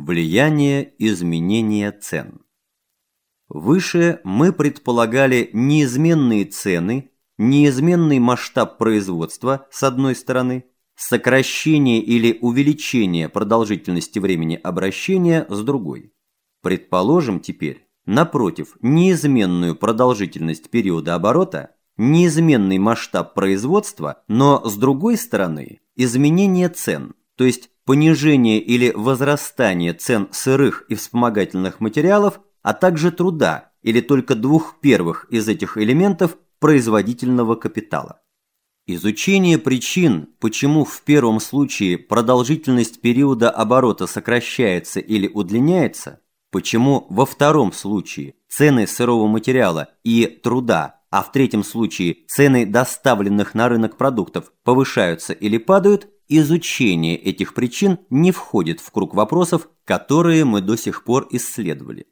Влияние изменения цен. Выше мы предполагали неизменные цены, неизменный масштаб производства с одной стороны, сокращение или увеличение продолжительности времени обращения с другой. Предположим теперь, напротив, неизменную продолжительность периода оборота, неизменный масштаб производства, но с другой стороны, изменение цен, то есть понижение или возрастание цен сырых и вспомогательных материалов, а также труда или только двух первых из этих элементов производительного капитала. Изучение причин, почему в первом случае продолжительность периода оборота сокращается или удлиняется, почему во втором случае цены сырого материала и труда, а в третьем случае цены доставленных на рынок продуктов повышаются или падают, изучение этих причин не входит в круг вопросов, которые мы до сих пор исследовали.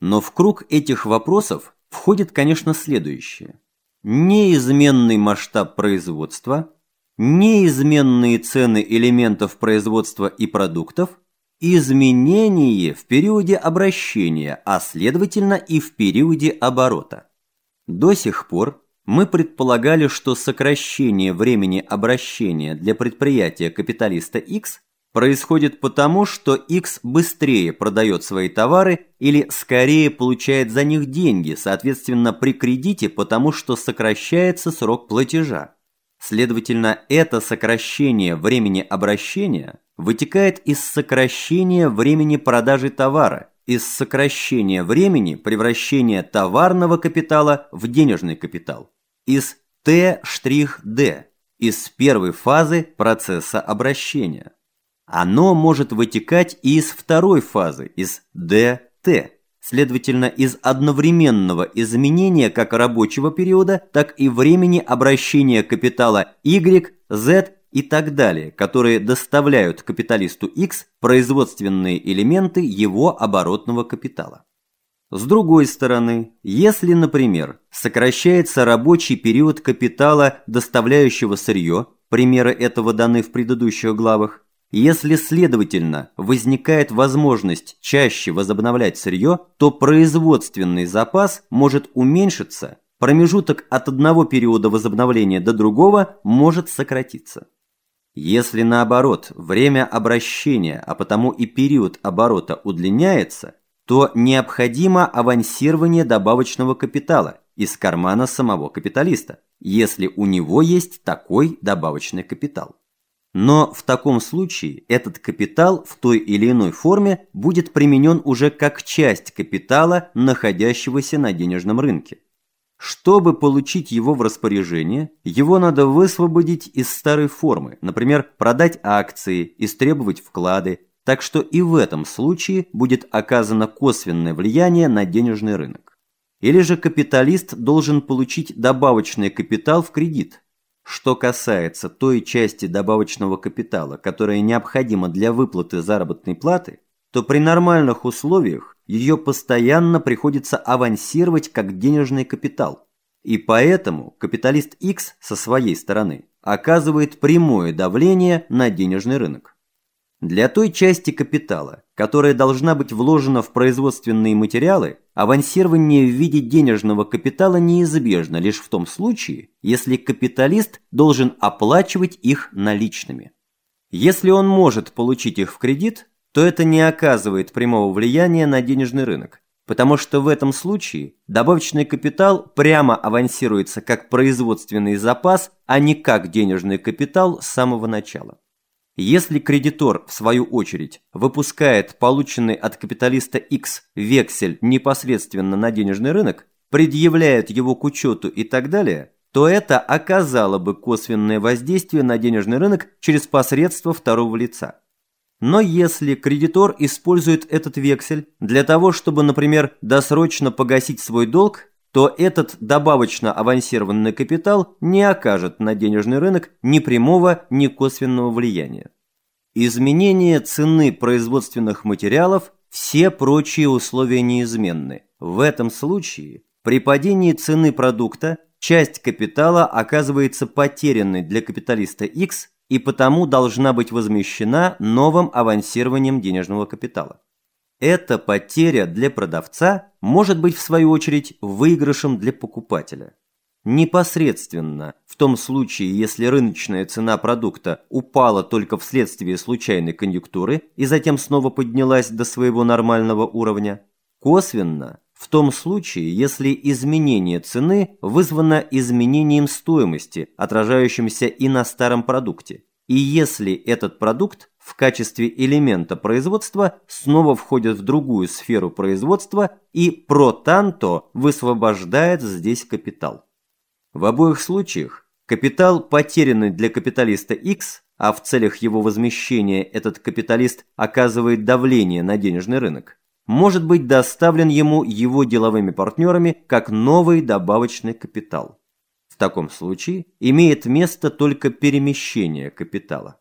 Но в круг этих вопросов входит, конечно, следующее. Неизменный масштаб производства, неизменные цены элементов производства и продуктов, изменение в периоде обращения, а следовательно и в периоде оборота. До сих пор мы предполагали, что сокращение времени обращения для предприятия капиталиста X происходит потому, что X быстрее продает свои товары или скорее получает за них деньги, соответственно, при кредите, потому что сокращается срок платежа. Следовательно, это сокращение времени обращения вытекает из сокращения времени продажи товара, из сокращения времени превращения товарного капитала в денежный капитал из Т'-Д, из первой фазы процесса обращения. Оно может вытекать и из второй фазы, из ДТ, следовательно, из одновременного изменения как рабочего периода, так и времени обращения капитала Y, Z и так далее, которые доставляют капиталисту X производственные элементы его оборотного капитала. С другой стороны, если, например, сокращается рабочий период капитала, доставляющего сырье, примеры этого даны в предыдущих главах, если, следовательно, возникает возможность чаще возобновлять сырье, то производственный запас может уменьшиться, промежуток от одного периода возобновления до другого может сократиться. Если наоборот, время обращения, а потому и период оборота удлиняется – то необходимо авансирование добавочного капитала из кармана самого капиталиста, если у него есть такой добавочный капитал. Но в таком случае этот капитал в той или иной форме будет применен уже как часть капитала, находящегося на денежном рынке. Чтобы получить его в распоряжение, его надо высвободить из старой формы, например, продать акции, истребовать вклады, так что и в этом случае будет оказано косвенное влияние на денежный рынок. Или же капиталист должен получить добавочный капитал в кредит. Что касается той части добавочного капитала, которая необходима для выплаты заработной платы, то при нормальных условиях ее постоянно приходится авансировать как денежный капитал. И поэтому капиталист X со своей стороны оказывает прямое давление на денежный рынок. Для той части капитала, которая должна быть вложена в производственные материалы, авансирование в виде денежного капитала неизбежно лишь в том случае, если капиталист должен оплачивать их наличными. Если он может получить их в кредит, то это не оказывает прямого влияния на денежный рынок, потому что в этом случае добавочный капитал прямо авансируется как производственный запас, а не как денежный капитал с самого начала. Если кредитор, в свою очередь, выпускает полученный от капиталиста X вексель непосредственно на денежный рынок, предъявляет его к учету и так далее, то это оказало бы косвенное воздействие на денежный рынок через посредство второго лица. Но если кредитор использует этот вексель для того, чтобы, например, досрочно погасить свой долг, то этот добавочно авансированный капитал не окажет на денежный рынок ни прямого, ни косвенного влияния. Изменение цены производственных материалов – все прочие условия неизменны. В этом случае при падении цены продукта часть капитала оказывается потерянной для капиталиста X и потому должна быть возмещена новым авансированием денежного капитала. Эта потеря для продавца может быть в свою очередь выигрышем для покупателя. Непосредственно, в том случае, если рыночная цена продукта упала только вследствие случайной конъюнктуры и затем снова поднялась до своего нормального уровня, косвенно, в том случае, если изменение цены вызвано изменением стоимости, отражающимся и на старом продукте, и если этот продукт в качестве элемента производства снова входит в другую сферу производства и про танто высвобождает здесь капитал. В обоих случаях капитал, потерянный для капиталиста X, а в целях его возмещения этот капиталист оказывает давление на денежный рынок, может быть доставлен ему его деловыми партнерами как новый добавочный капитал. В таком случае имеет место только перемещение капитала.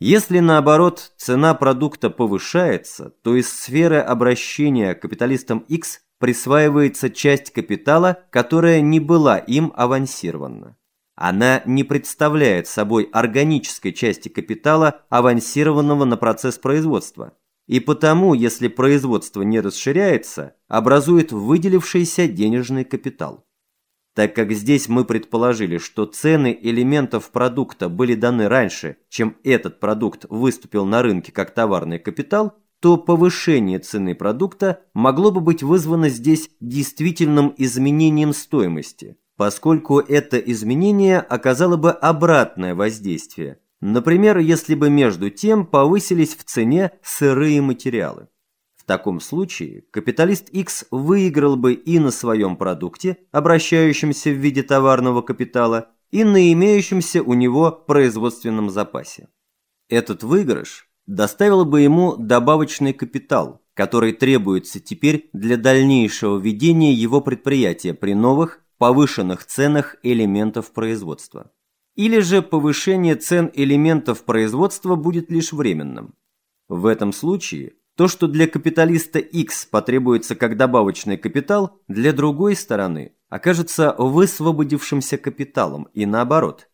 Если, наоборот, цена продукта повышается, то из сферы обращения капиталистам X присваивается часть капитала, которая не была им авансирована. Она не представляет собой органической части капитала, авансированного на процесс производства. И потому, если производство не расширяется, образует выделившийся денежный капитал. Так как здесь мы предположили, что цены элементов продукта были даны раньше, чем этот продукт выступил на рынке как товарный капитал, то повышение цены продукта могло бы быть вызвано здесь действительным изменением стоимости, поскольку это изменение оказало бы обратное воздействие. Например, если бы между тем повысились в цене сырые материалы. В таком случае капиталист X выиграл бы и на своем продукте, обращающемся в виде товарного капитала, и на имеющемся у него производственном запасе. Этот выигрыш доставило бы ему добавочный капитал, который требуется теперь для дальнейшего ведения его предприятия при новых, повышенных ценах элементов производства. Или же повышение цен элементов производства будет лишь временным. В этом случае то, что для капиталиста X потребуется как добавочный капитал, для другой стороны окажется высвободившимся капиталом и наоборот.